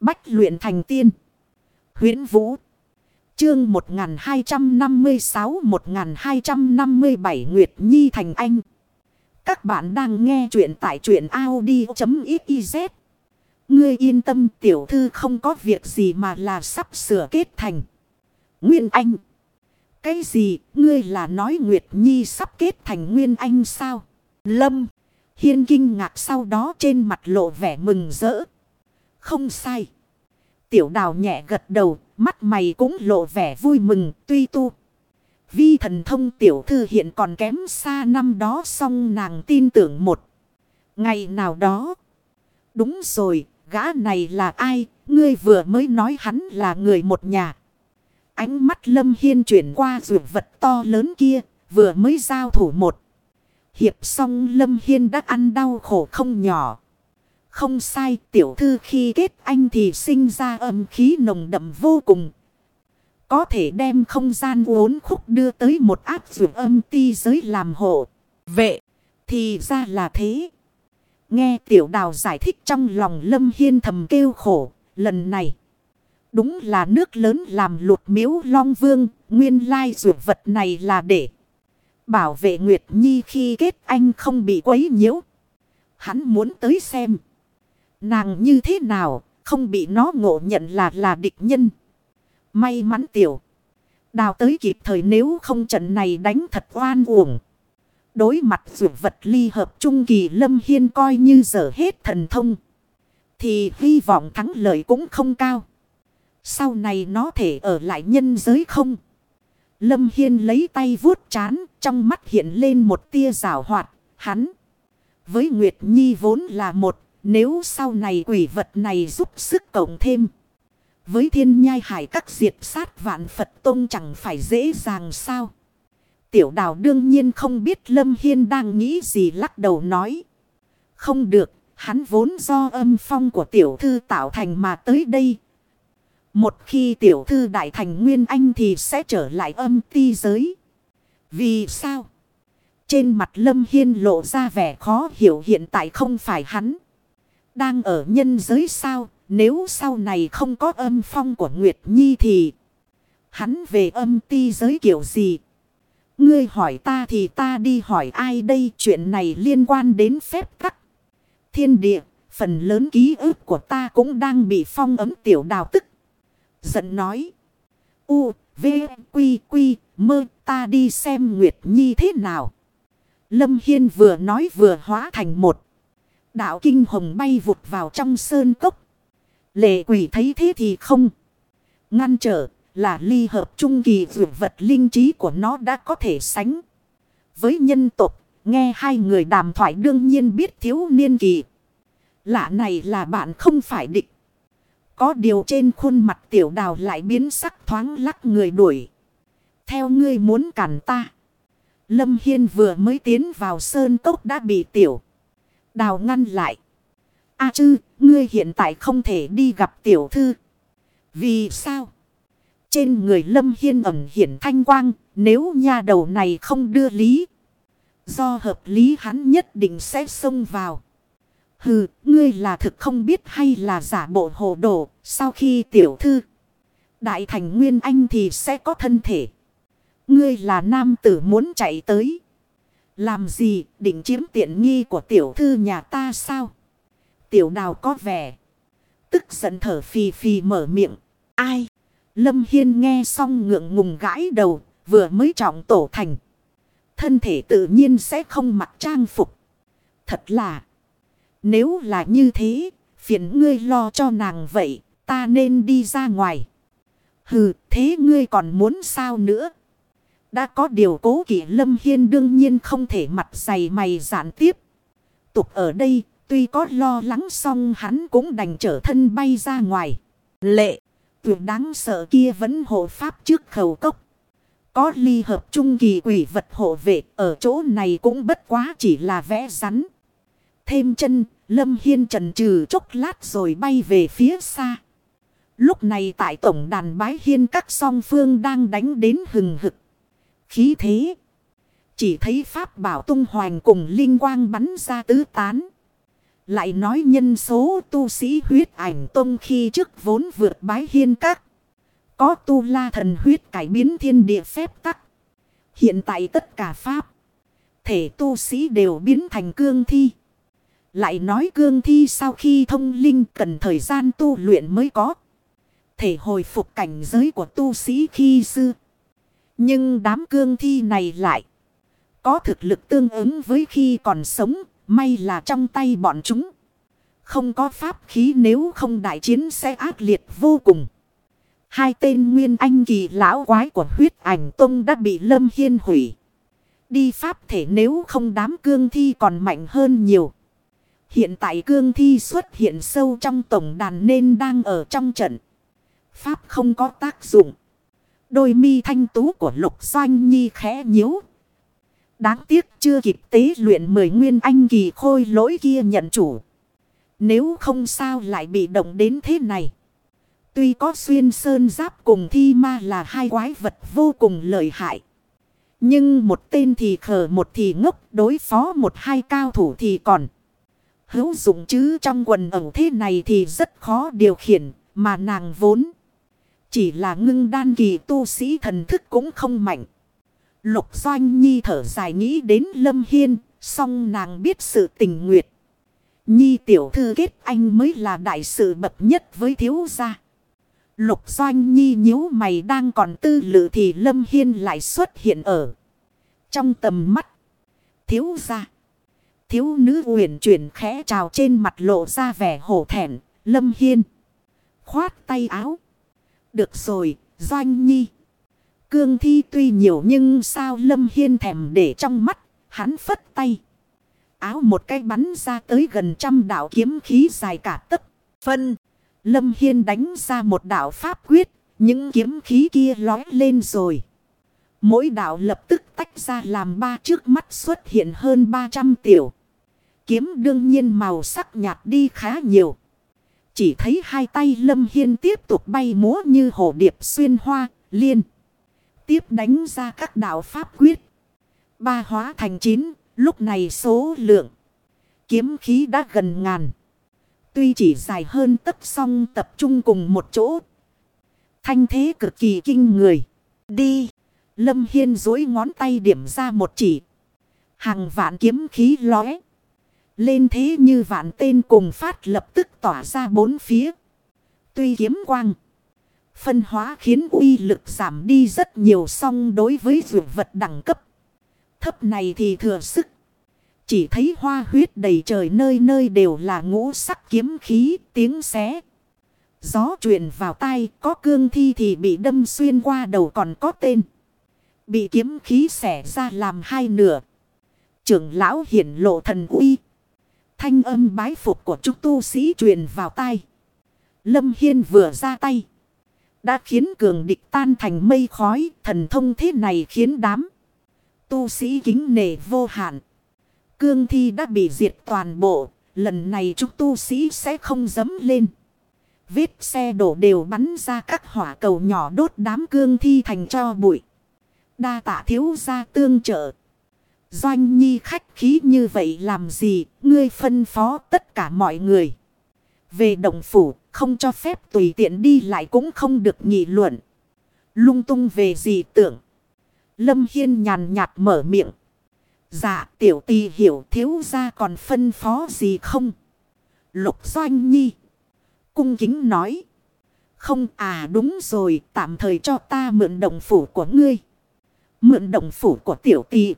Bách luyện thành tiên. huyễn Vũ. Chương 1256-1257 Nguyệt Nhi thành anh. Các bạn đang nghe truyện tại truyện Audi.xyz. Ngươi yên tâm, tiểu thư không có việc gì mà là sắp sửa kết thành. Nguyên Anh. Cái gì, ngươi là nói Nguyệt Nhi sắp kết thành Nguyên Anh sao? Lâm. Hiên kinh ngạc sau đó trên mặt lộ vẻ mừng rỡ. Không sai. Tiểu đào nhẹ gật đầu, mắt mày cũng lộ vẻ vui mừng, tuy tu. Vi thần thông tiểu thư hiện còn kém xa năm đó song nàng tin tưởng một. Ngày nào đó. Đúng rồi, gã này là ai, ngươi vừa mới nói hắn là người một nhà. Ánh mắt lâm hiên chuyển qua rượu vật to lớn kia, vừa mới giao thủ một. Hiệp xong lâm hiên đã ăn đau khổ không nhỏ. Không sai, tiểu thư khi kết anh thì sinh ra âm khí nồng đậm vô cùng. Có thể đem không gian uốn khúc đưa tới một áp dụng âm ti giới làm hộ. Vệ, thì ra là thế. Nghe tiểu đào giải thích trong lòng lâm hiên thầm kêu khổ. Lần này đúng là nước lớn làm lụt miếu long vương. Nguyên lai dụ vật này là để bảo vệ Nguyệt Nhi khi kết anh không bị quấy nhiễu. Hắn muốn tới xem. Nàng như thế nào, không bị nó ngộ nhận là là địch nhân. May mắn tiểu. Đào tới kịp thời nếu không trận này đánh thật oan uổng. Đối mặt dù vật ly hợp trung kỳ lâm hiên coi như dở hết thần thông. Thì hy vọng thắng lợi cũng không cao. Sau này nó thể ở lại nhân giới không? Lâm Hiên lấy tay vuốt chán, trong mắt hiện lên một tia rào hoạt, hắn. Với Nguyệt Nhi vốn là một, nếu sau này quỷ vật này giúp sức cộng thêm. Với thiên nhai hải các diệt sát vạn Phật Tông chẳng phải dễ dàng sao. Tiểu đào đương nhiên không biết Lâm Hiên đang nghĩ gì lắc đầu nói. Không được, hắn vốn do âm phong của tiểu thư tạo thành mà tới đây. Một khi tiểu thư đại thành nguyên anh thì sẽ trở lại âm ti giới. Vì sao? Trên mặt Lâm Hiên lộ ra vẻ khó hiểu hiện tại không phải hắn. Đang ở nhân giới sao? Nếu sau này không có âm phong của Nguyệt Nhi thì... Hắn về âm ti giới kiểu gì? Ngươi hỏi ta thì ta đi hỏi ai đây? Chuyện này liên quan đến phép tắc. Thiên địa, phần lớn ký ức của ta cũng đang bị phong ấm tiểu đào tức. Giận nói. U, V, Quy, Quy, mơ ta đi xem Nguyệt Nhi thế nào. Lâm Hiên vừa nói vừa hóa thành một. Đạo kinh hồng bay vụt vào trong sơn cốc. Lệ quỷ thấy thế thì không. Ngăn trở là ly hợp trung kỳ vượt vật linh trí của nó đã có thể sánh. Với nhân tộc, nghe hai người đàm thoại đương nhiên biết thiếu niên kỳ. Lạ này là bạn không phải địch. Có điều trên khuôn mặt tiểu đào lại biến sắc thoáng lắc người đuổi. Theo ngươi muốn cản ta. Lâm Hiên vừa mới tiến vào sơn cốc đã bị tiểu. Đào ngăn lại. A à chư, ngươi hiện tại không thể đi gặp tiểu thư. Vì sao? Trên người Lâm Hiên ẩm hiển thanh quang, nếu nha đầu này không đưa lý. Do hợp lý hắn nhất định sẽ xông vào. Hừ, ngươi là thực không biết hay là giả bộ hồ đồ, sau khi tiểu thư đại thành nguyên anh thì sẽ có thân thể. Ngươi là nam tử muốn chạy tới. Làm gì, định chiếm tiện nghi của tiểu thư nhà ta sao? Tiểu đào có vẻ. Tức giận thở phì phì mở miệng. Ai? Lâm Hiên nghe xong ngượng ngùng gãi đầu. Vừa mới trọng tổ thành. Thân thể tự nhiên sẽ không mặc trang phục. Thật là. Nếu là như thế. Phiền ngươi lo cho nàng vậy. Ta nên đi ra ngoài. Hừ, thế ngươi còn muốn sao nữa? Đã có điều cố kỵ Lâm Hiên đương nhiên không thể mặt dày mày giản tiếp. Tục ở đây, tuy có lo lắng xong hắn cũng đành trở thân bay ra ngoài. Lệ, tuyệt đáng sợ kia vẫn hộ pháp trước khẩu cốc. Có ly hợp trung kỳ quỷ vật hộ vệ ở chỗ này cũng bất quá chỉ là vẽ rắn. Thêm chân, Lâm Hiên trần trừ chốc lát rồi bay về phía xa. Lúc này tại tổng đàn bái hiên các song phương đang đánh đến hừng hực khí thế. Chỉ thấy pháp bảo tung hoành cùng linh quang bắn ra tứ tán. Lại nói nhân số tu sĩ huyết ảnh tông khi trước vốn vượt bái hiên các. Có tu la thần huyết cải biến thiên địa phép tắc. Hiện tại tất cả pháp. Thể tu sĩ đều biến thành cương thi. Lại nói cương thi sau khi thông linh cần thời gian tu luyện mới có. Thể hồi phục cảnh giới của tu sĩ khi xưa. Nhưng đám cương thi này lại. Có thực lực tương ứng với khi còn sống. May là trong tay bọn chúng. Không có pháp khí nếu không đại chiến sẽ ác liệt vô cùng. Hai tên nguyên anh kỳ lão quái của huyết ảnh tông đã bị Lâm Hiên hủy. Đi pháp thể nếu không đám cương thi còn mạnh hơn nhiều. Hiện tại cương thi xuất hiện sâu trong tổng đàn nên đang ở trong trận. Pháp không có tác dụng. Đôi mi thanh tú của lục doanh nhi khẽ nhíu. Đáng tiếc chưa kịp tế luyện mười nguyên anh kỳ khôi lỗi kia nhận chủ. Nếu không sao lại bị động đến thế này. Tuy có xuyên sơn giáp cùng thi ma là hai quái vật vô cùng lợi hại. Nhưng một tên thì khờ, một thì ngốc, đối phó một hai cao thủ thì còn. Hữu dụng chứ trong quần ẩu thế này thì rất khó điều khiển, mà nàng vốn. Chỉ là ngưng đan kỳ tu sĩ thần thức cũng không mạnh. Lục Doanh Nhi thở dài nghĩ đến Lâm Hiên, song nàng biết sự tình nguyệt. Nhi tiểu thư kết anh mới là đại sự bậc nhất với thiếu gia. Lục Doanh Nhi nhíu mày đang còn tư lự thì Lâm Hiên lại xuất hiện ở. Trong tầm mắt. Thiếu gia. Thiếu nữ uyển chuyển khẽ trào trên mặt lộ ra vẻ hổ thẹn. Lâm Hiên. Khoát tay áo. Được rồi, Doanh Nhi. Cương thi tuy nhiều nhưng sao Lâm Hiên thèm để trong mắt. Hắn phất tay. Áo một cái bắn ra tới gần trăm đạo kiếm khí dài cả tấc. Phân. Lâm Hiên đánh ra một đạo pháp quyết. Những kiếm khí kia lói lên rồi. Mỗi đạo lập tức tách ra làm ba trước mắt xuất hiện hơn 300 tiểu. Kiếm đương nhiên màu sắc nhạt đi khá nhiều. Chỉ thấy hai tay Lâm Hiên tiếp tục bay múa như hồ điệp xuyên hoa, liên. Tiếp đánh ra các đạo pháp quyết. Ba hóa thành chín, lúc này số lượng. Kiếm khí đã gần ngàn. Tuy chỉ dài hơn tất song tập trung cùng một chỗ. Thanh thế cực kỳ kinh người. Đi. Lâm Hiên dối ngón tay điểm ra một chỉ. Hàng vạn kiếm khí lóe. Lên thế như vạn tên cùng phát lập tức tỏa ra bốn phía. Tuy kiếm quang. Phân hóa khiến uy lực giảm đi rất nhiều song đối với dược vật đẳng cấp. Thấp này thì thừa sức. Chỉ thấy hoa huyết đầy trời nơi nơi đều là ngũ sắc kiếm khí, tiếng xé. Gió truyền vào tay có cương thi thì bị đâm xuyên qua đầu còn có tên. Bị kiếm khí xẻ ra làm hai nửa. Trưởng lão hiển lộ thần uy. Thanh âm bái phục của chúng tu sĩ truyền vào tai. Lâm Hiên vừa ra tay. Đã khiến cường địch tan thành mây khói. Thần thông thế này khiến đám. Tu sĩ kính nể vô hạn. Cương thi đã bị diệt toàn bộ. Lần này chúng tu sĩ sẽ không dấm lên. Vết xe đổ đều bắn ra các hỏa cầu nhỏ đốt đám cương thi thành cho bụi. Đa tạ thiếu gia tương trợ. Doanh nhi khách khí như vậy làm gì, ngươi phân phó tất cả mọi người. Về động phủ, không cho phép tùy tiện đi lại cũng không được nghị luận. Lung tung về gì tưởng. Lâm Hiên nhàn nhạt mở miệng. Dạ tiểu tì hiểu thiếu ra còn phân phó gì không? Lục Doanh Nhi. Cung kính nói. Không à đúng rồi tạm thời cho ta mượn động phủ của ngươi. Mượn động phủ của tiểu tì.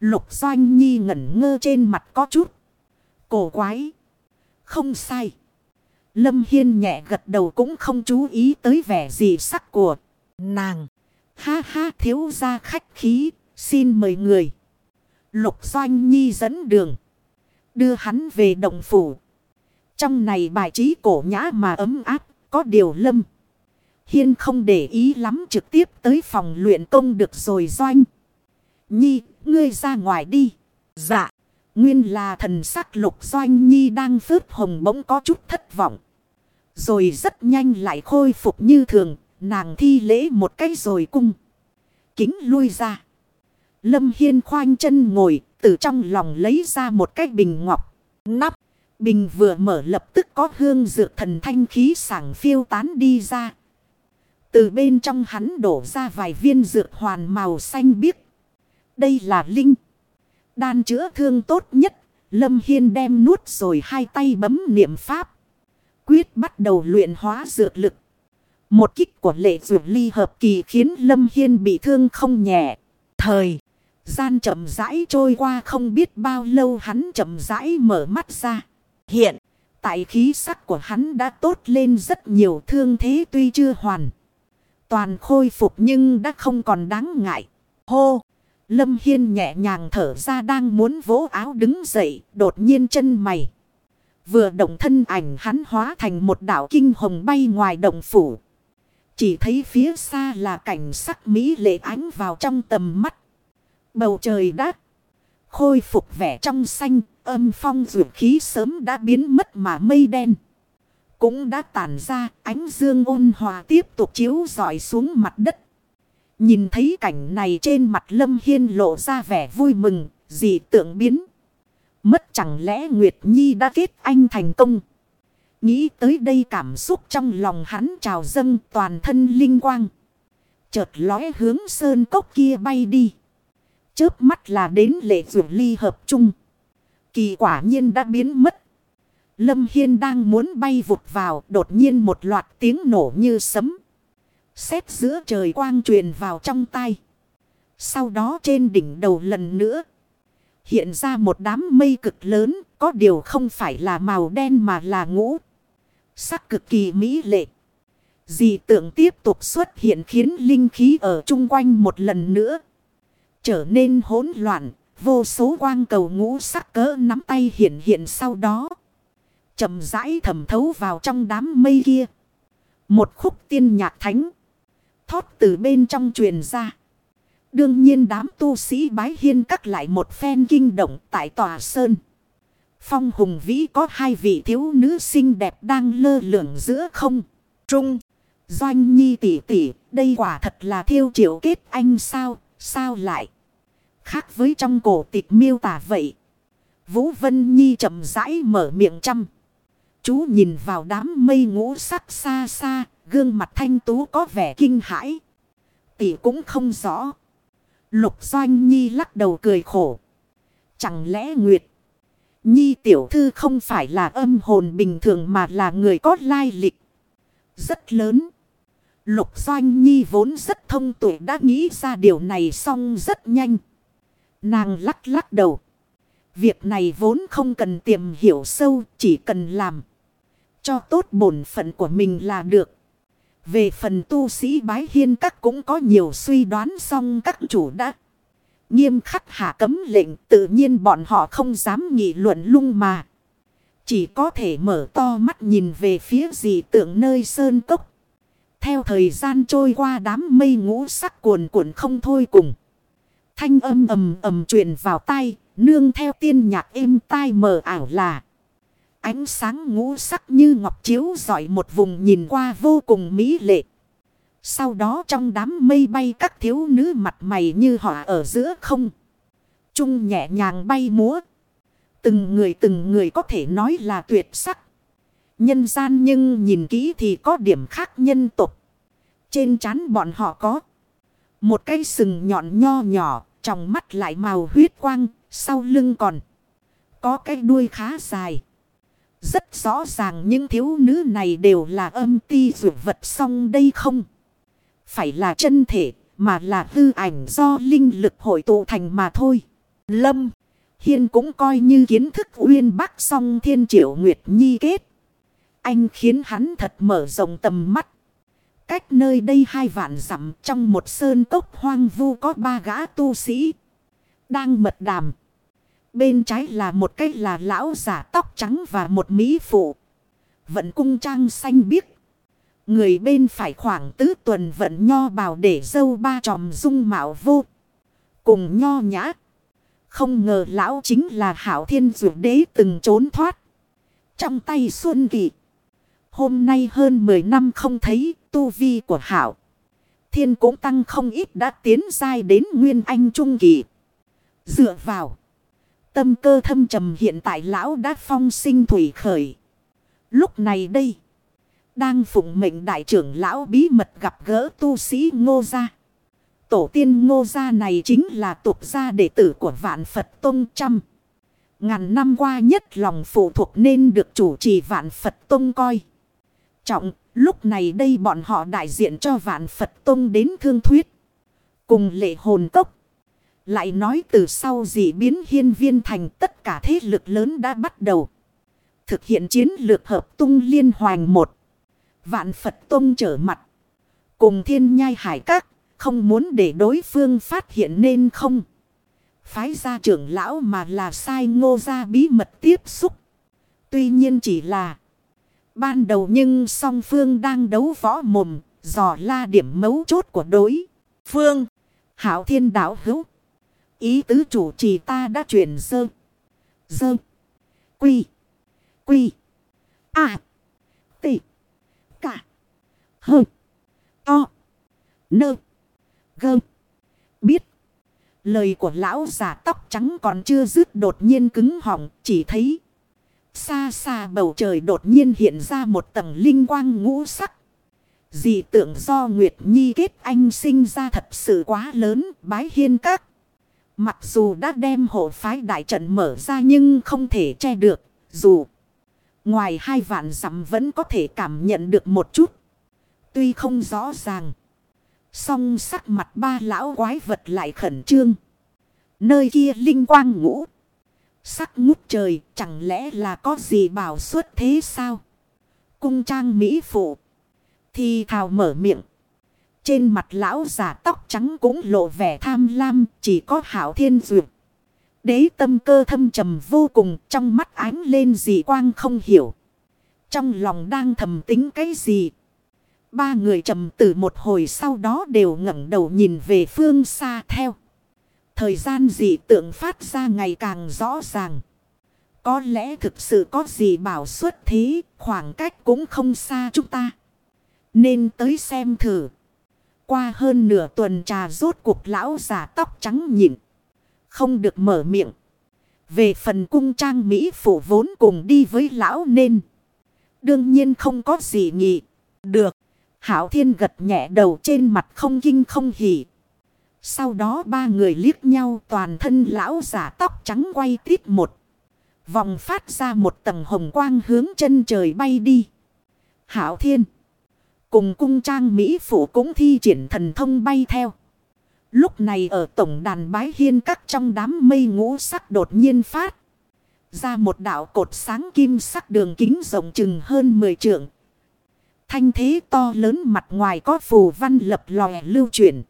Lục Doanh Nhi ngẩn ngơ trên mặt có chút. Cổ quái. Không sai. Lâm Hiên nhẹ gật đầu cũng không chú ý tới vẻ gì sắc của nàng. Ha ha, thiếu ra khách khí. Xin mời người. Lục Doanh Nhi dẫn đường. Đưa hắn về động phủ. Trong này bài trí cổ nhã mà ấm áp. Có điều lâm. Hiên không để ý lắm trực tiếp tới phòng luyện công được rồi Doanh. Nhi ngươi ra ngoài đi. Dạ. Nguyên là thần sắc lục doanh nhi đang phớt hồng bỗng có chút thất vọng. Rồi rất nhanh lại khôi phục như thường. Nàng thi lễ một cái rồi cung. Kính lui ra. Lâm Hiên khoanh chân ngồi. Từ trong lòng lấy ra một cái bình ngọc. Nắp. Bình vừa mở lập tức có hương dược thần thanh khí sảng phiêu tán đi ra. Từ bên trong hắn đổ ra vài viên dược hoàn màu xanh biếc. Đây là linh. Đan chữa thương tốt nhất. Lâm Hiên đem nuốt rồi hai tay bấm niệm pháp. Quyết bắt đầu luyện hóa dược lực. Một kích của lệ dược ly hợp kỳ khiến Lâm Hiên bị thương không nhẹ. Thời. Gian chậm rãi trôi qua không biết bao lâu hắn chậm rãi mở mắt ra. Hiện. Tại khí sắc của hắn đã tốt lên rất nhiều, thương thế tuy chưa hoàn. Toàn khôi phục nhưng đã không còn đáng ngại. Hô! Lâm Hiên nhẹ nhàng thở ra đang muốn vỗ áo đứng dậy, đột nhiên chân mày. Vừa động thân ảnh hắn hóa thành một đảo kinh hồng bay ngoài đồng phủ. Chỉ thấy phía xa là cảnh sắc Mỹ lệ ánh vào trong tầm mắt. Bầu trời đã Khôi phục vẻ trong xanh, âm phong dược khí sớm đã biến mất mà mây đen. Cũng đã tản ra, ánh dương ôn hòa tiếp tục chiếu dọi xuống mặt đất. Nhìn thấy cảnh này trên mặt Lâm Hiên lộ ra vẻ vui mừng, dị tượng biến. Mất chẳng lẽ Nguyệt Nhi đã kết anh thành công. Nghĩ tới đây cảm xúc trong lòng hắn trào dâng toàn thân linh quang. Chợt lóe hướng sơn cốc kia bay đi. Chớp mắt là đến lệ rượu ly hợp chung. Kỳ quả nhiên đã biến mất. Lâm Hiên đang muốn bay vụt vào đột nhiên một loạt tiếng nổ như sấm. Xét giữa trời quang truyền vào trong tay. Sau đó trên đỉnh đầu lần nữa. Hiện ra một đám mây cực lớn. Có điều không phải là màu đen mà là ngũ. Sắc cực kỳ mỹ lệ. Dị tượng tiếp tục xuất hiện khiến linh khí ở chung quanh một lần nữa. Trở nên hỗn loạn. Vô số quang cầu ngũ sắc cỡ nắm tay hiện hiện sau đó. chậm rãi thẩm thấu vào trong đám mây kia. Một khúc tiên nhạc thánh. Thót từ bên trong truyền ra. Đương nhiên đám tu sĩ bái hiên cắt lại một phen kinh động tại tòa sơn. Phong hùng vĩ có hai vị thiếu nữ xinh đẹp đang lơ lửng giữa không. Trung. Doanh nhi tỷ tỷ. Đây quả thật là thiêu triệu kết anh sao. Sao lại. Khác với trong cổ tịch miêu tả vậy. Vũ Vân Nhi chậm rãi mở miệng chăm. Chú nhìn vào đám mây ngũ sắc xa xa. Gương mặt thanh tú có vẻ kinh hãi. Tỷ cũng không rõ. Lục Doanh Nhi lắc đầu cười khổ. Chẳng lẽ Nguyệt Nhi tiểu thư không phải là âm hồn bình thường mà là người có lai lịch. Rất lớn. Lục Doanh Nhi vốn rất thông tuệ đã nghĩ ra điều này xong rất nhanh. Nàng lắc lắc đầu. Việc này vốn không cần tìm hiểu sâu, chỉ cần làm. Cho tốt bổn phận của mình là được. Về phần tu sĩ bái hiên các cũng có nhiều suy đoán xong các chủ đã. Nghiêm khắc hạ cấm lệnh tự nhiên bọn họ không dám nghị luận lung mà. Chỉ có thể mở to mắt nhìn về phía dị tượng nơi sơn cốc. Theo thời gian trôi qua đám mây ngũ sắc cuồn cuộn không thôi cùng. Thanh âm ầm ầm truyền vào tai, nương theo tiên nhạc êm tai mờ ảo là. Ánh sáng ngũ sắc như ngọc chiếu dọi một vùng nhìn qua vô cùng mỹ lệ. Sau đó trong đám mây bay các thiếu nữ mặt mày như họ ở giữa không. Trung nhẹ nhàng bay múa. Từng người từng người có thể nói là tuyệt sắc. Nhân gian nhưng nhìn kỹ thì có điểm khác nhân tục. Trên trán bọn họ có. Một cây sừng nhọn nho nhỏ. Trong mắt lại màu huyết quang. Sau lưng còn. Có cái đuôi khá dài. Rất rõ ràng những thiếu nữ này đều là âm ti dụ vật song đây không. Phải là chân thể, mà là hư ảnh do linh lực hội tụ thành mà thôi. Lâm, Hiên cũng coi như kiến thức uyên bác song thiên triệu nguyệt nhi kết. Anh khiến hắn thật mở rộng tầm mắt. Cách nơi đây hai vạn dặm trong một sơn cốc hoang vu có ba gã tu sĩ. Đang mật đàm. Bên trái là một cái là lão giả tóc trắng và một mỹ phụ. Vận cung trang xanh biếc. Người bên phải khoảng tứ tuần vận nho bào để dâu ba tròm dung mạo vô. Cùng nho nhã. Không ngờ lão chính là hảo thiên dụ đế từng trốn thoát. Trong tay xuân kỳ. Hôm nay hơn 10 năm không thấy tu vi của hảo. Thiên cũng tăng không ít đã tiến dai đến nguyên anh trung kỳ. Dựa vào tâm cơ thâm trầm hiện tại lão đã phong sinh thủy khởi. Lúc này đây. Đang phụng mệnh đại trưởng lão bí mật gặp gỡ tu sĩ ngô gia. Tổ tiên ngô gia này chính là tục gia đệ tử của vạn Phật Tông trăm. Ngàn năm qua nhất lòng phụ thuộc nên được chủ trì vạn Phật Tông coi. Trọng, lúc này đây bọn họ đại diện cho vạn Phật Tông đến thương thuyết. Cùng lệ hồn tốc. Lại nói từ sau dị biến hiên viên thành tất cả thế lực lớn đã bắt đầu. Thực hiện chiến lược hợp tung liên hoàng một. Vạn Phật Tông trở mặt. Cùng thiên nhai hải các. Không muốn để đối phương phát hiện nên không. Phái ra trưởng lão mà là sai ngô ra bí mật tiếp xúc. Tuy nhiên chỉ là. Ban đầu nhưng song phương đang đấu võ mồm. Dò la điểm mấu chốt của đối phương. Hảo thiên đạo hữu. Ý tứ chủ trì ta đã chuyển sơ. sơ Quy. Quy. À. Tị. Cả. Hơ. To. Nơ. Gơ. Biết. Lời của lão giả tóc trắng còn chưa dứt đột nhiên cứng họng. Chỉ thấy. Xa xa bầu trời đột nhiên hiện ra một tầng linh quang ngũ sắc. Dị tượng do Nguyệt Nhi kết anh sinh ra thật sự quá lớn, bái hiên các. Mặc dù đã đem hộ phái đại trận mở ra nhưng không thể che được. Dù ngoài hai vạn dặm vẫn có thể cảm nhận được một chút. Tuy không rõ ràng. Song sắc mặt ba lão quái vật lại khẩn trương. Nơi kia linh quang ngũ. Sắc ngút trời, chẳng lẽ là có gì bảo suốt thế sao? Cung trang mỹ phụ. Thì thào mở miệng. Trên mặt lão giả tóc trắng cũng lộ vẻ tham lam, chỉ có hảo thiên dược. Đế tâm cơ thâm trầm vô cùng, trong mắt ánh lên dị quang không hiểu. Trong lòng đang thầm tính cái gì? Ba người trầm từ một hồi sau đó đều ngẩng đầu nhìn về phương xa theo. Thời gian dị tượng phát ra ngày càng rõ ràng. Có lẽ thực sự có gì bảo xuất thế, khoảng cách cũng không xa chúng ta. Nên tới xem thử. Qua hơn nửa tuần trà rốt cuộc lão giả tóc trắng nhịn. Không được mở miệng. Về phần cung trang Mỹ phụ vốn cùng đi với lão nên. Đương nhiên không có gì nghị. Được. Hảo thiên gật nhẹ đầu trên mặt không kinh không hỉ. Sau đó ba người liếc nhau toàn thân lão giả tóc trắng quay tít một. Vòng phát ra một tầng hồng quang hướng chân trời bay đi. Hảo thiên. Cùng cung trang Mỹ phụ cũng thi triển thần thông bay theo. Lúc này ở tổng đàn bái hiên các trong đám mây ngũ sắc đột nhiên phát. Ra một đảo cột sáng kim sắc đường kính rộng chừng hơn 10 trượng. Thanh thế to lớn mặt ngoài có phù văn lập lòe lưu chuyển.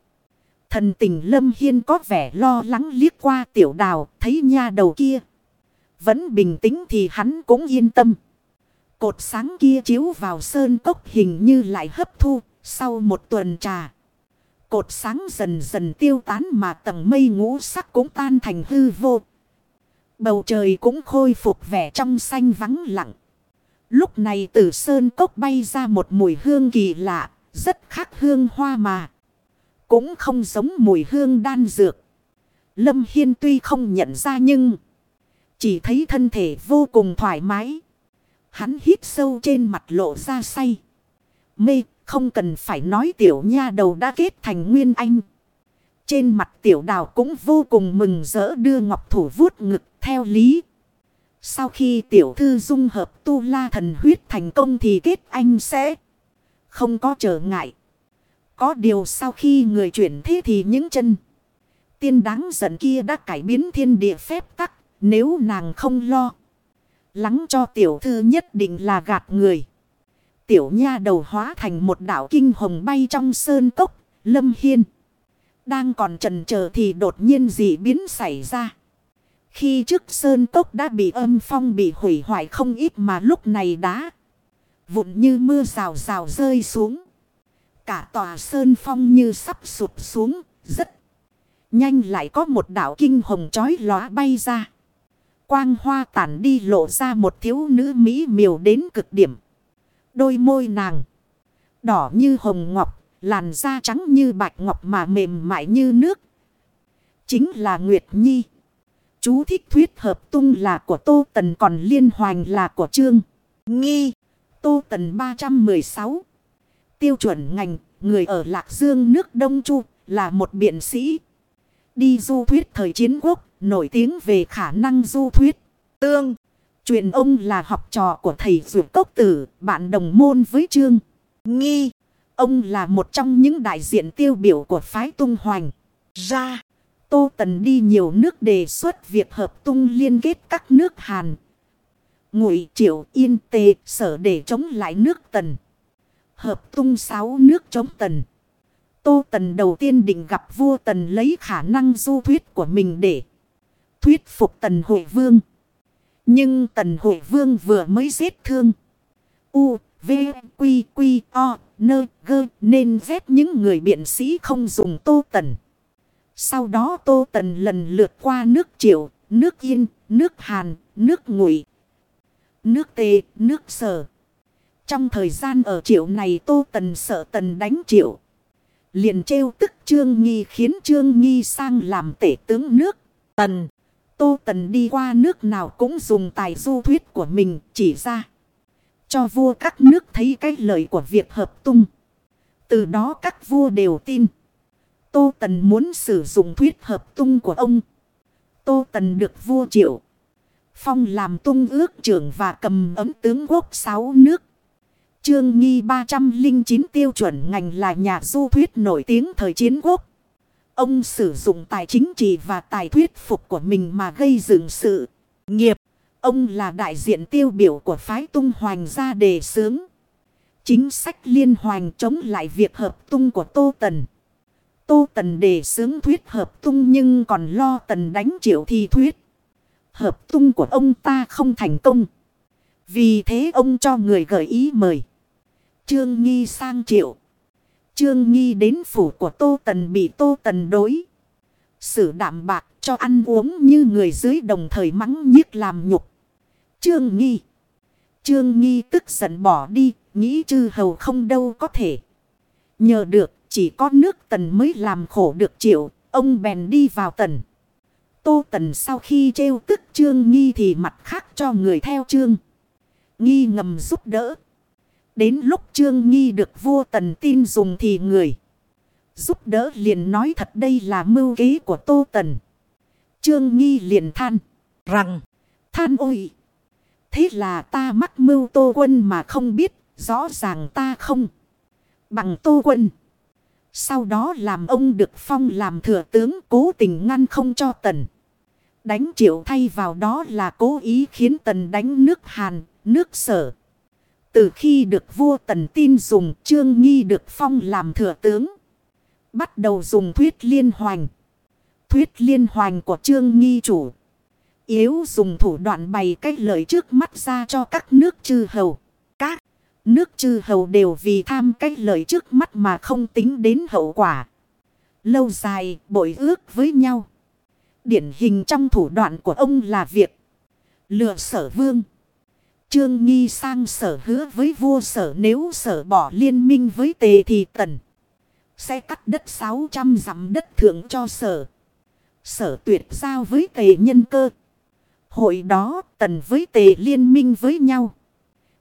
Thần tình lâm hiên có vẻ lo lắng liếc qua tiểu đào, thấy nha đầu kia. Vẫn bình tĩnh thì hắn cũng yên tâm. Cột sáng kia chiếu vào sơn cốc hình như lại hấp thu sau một tuần trà. Cột sáng dần dần tiêu tán mà tầng mây ngũ sắc cũng tan thành hư vô. Bầu trời cũng khôi phục vẻ trong xanh vắng lặng. Lúc này từ sơn cốc bay ra một mùi hương kỳ lạ, rất khác hương hoa mà. Cũng không giống mùi hương đan dược. Lâm Hiên tuy không nhận ra nhưng chỉ thấy thân thể vô cùng thoải mái. Hắn hít sâu trên mặt lộ ra say. Mê, không cần phải nói tiểu nha đầu đã kết thành nguyên anh. Trên mặt tiểu đào cũng vô cùng mừng rỡ đưa ngọc thủ vuốt ngực theo lý. Sau khi tiểu thư dung hợp tu la thần huyết thành công thì kết anh sẽ không có trở ngại. Có điều sau khi người chuyển thế thì những chân tiên đáng giận kia đã cải biến thiên địa phép tắc nếu nàng không lo. Lắng cho tiểu thư nhất định là gạt người. Tiểu nha đầu hóa thành một đảo kinh hồng bay trong sơn cốc, lâm hiên. Đang còn trần chờ thì đột nhiên dị biến xảy ra. Khi trước sơn cốc đã bị âm phong bị hủy hoại không ít mà lúc này đã vụn như mưa rào rào rơi xuống. Cả tòa sơn phong như sắp sụp xuống, rất nhanh lại có một đảo kinh hồng chói lóa bay ra. Quang hoa tản đi lộ ra một thiếu nữ mỹ miều đến cực điểm. Đôi môi nàng. Đỏ như hồng ngọc. Làn da trắng như bạch ngọc mà mềm mại như nước. Chính là Nguyệt Nhi. chú thích thuyết hợp tung là của Tô Tần còn liên hoành là của Trương. Nghi. Tô Tần 316. Tiêu chuẩn ngành, người ở Lạc Dương nước Đông Chu là một biện sĩ. Đi du thuyết thời chiến quốc, nổi tiếng về khả năng du thuyết. Tương. Chuyện ông là học trò của thầy Dược Cốc Tử, bạn đồng môn với Trương. Nghi. Ông là một trong những đại diện tiêu biểu của phái tung hoành. Ra. Tô Tần đi nhiều nước đề xuất việc hợp tung liên kết các nước Hàn. Ngụy Triệu Yên Tề sở để chống lại nước Tần. Hợp tung sáu nước chống Tần. Tô Tần đầu tiên định gặp vua Tần lấy khả năng du thuyết của mình để thuyết phục Tần Hội Vương. Nhưng Tần Hội Vương vừa mới giết thương. U, V, Quy, Quy, O, Nơ, g nên ghét những người biện sĩ không dùng Tô Tần. Sau đó Tô Tần lần lượt qua nước Triệu, nước Yên, nước Hàn, nước Ngụy, nước Tề, nước Sở. Trong thời gian ở Triệu này Tô Tần sợ Tần đánh Triệu. Liền trêu tức Trương Nghi khiến Trương Nghi sang làm tể tướng nước. Tần. Tô Tần đi qua nước nào cũng dùng tài du thuyết của mình chỉ ra. Cho vua các nước thấy cái lợi của việc hợp tung. Từ đó các vua đều tin. Tô Tần muốn sử dụng thuyết hợp tung của ông. Tô Tần được vua triệu. Phong làm tung ước trưởng và cầm ấm tướng quốc sáu nước. Trương Nghi 309 tiêu chuẩn ngành là nhà du thuyết nổi tiếng thời chiến quốc. Ông sử dụng tài chính trị và tài thuyết phục của mình mà gây dựng sự nghiệp. Ông là đại diện tiêu biểu của phái tung hoành gia đề sướng. Chính sách liên hoành chống lại việc hợp tung của Tô Tần. Tô Tần đề sướng thuyết hợp tung nhưng còn lo Tần đánh triệu thì thuyết. Hợp tung của ông ta không thành công. Vì thế ông cho người gợi ý mời. Trương Nghi sang triệu. Trương Nghi đến phủ của Tô Tần bị Tô Tần đối. Sử đạm bạc cho ăn uống như người dưới đồng thời mắng nhiếc làm nhục. Trương Nghi. Trương Nghi tức giận bỏ đi, nghĩ chư hầu không đâu có thể. Nhờ được, chỉ có nước tần mới làm khổ được chịu, ông bèn đi vào tần. Tô tần sau khi trêu tức Trương Nghi thì mặt khác cho người theo Trương. Nghi ngầm giúp đỡ. Đến lúc Trương Nghi được vua tần tin dùng thì người. Giúp đỡ liền nói thật đây là mưu kế của Tô Tần. Trương Nghi liền than. Rằng. Than ôi. Thế là ta mắc mưu tô quân mà không biết. Rõ ràng ta không. Bằng tô quân. Sau đó làm ông được phong làm thừa tướng cố tình ngăn không cho tần. Đánh triệu thay vào đó là cố ý khiến tần đánh nước Hàn, nước sở. Từ khi được vua tần tin dùng, Trương Nghi được phong làm thừa tướng. Bắt đầu dùng thuyết liên hoành. Thuyết liên hoành của Trương Nghi chủ. Yếu dùng thủ đoạn bày cách lợi trước mắt ra cho các nước chư hầu. Các nước chư hầu đều vì tham cách lợi trước mắt mà không tính đến hậu quả. Lâu dài, bội ước với nhau. Điển hình trong thủ đoạn của ông là việc lừa sở vương. Trương Nghi sang sở hứa với vua sở nếu sở bỏ liên minh với tề thì tần. Sẽ cắt đất 600 dặm đất thượng cho sở. Sở tuyệt giao với tề nhân cơ. Hội đó tần với tề liên minh với nhau.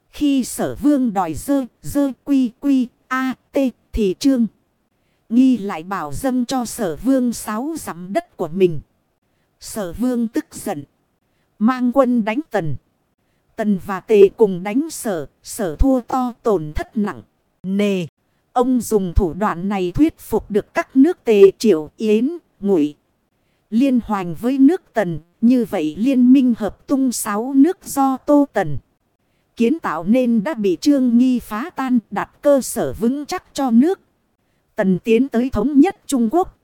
Khi sở vương đòi dơ, dơ quy quy, a, t thì trương. Nghi lại bảo dâng cho sở vương sáu dặm đất của mình. Sở vương tức giận. Mang quân đánh tần. Tần và tề cùng đánh sở, sở thua to tổn thất nặng. Nề, ông dùng thủ đoạn này thuyết phục được các nước tề triệu yến, ngụy Liên hoành với nước tần, như vậy liên minh hợp tung sáu nước do tô tần. Kiến tạo nên đã bị trương nghi phá tan đặt cơ sở vững chắc cho nước. Tần tiến tới thống nhất Trung Quốc.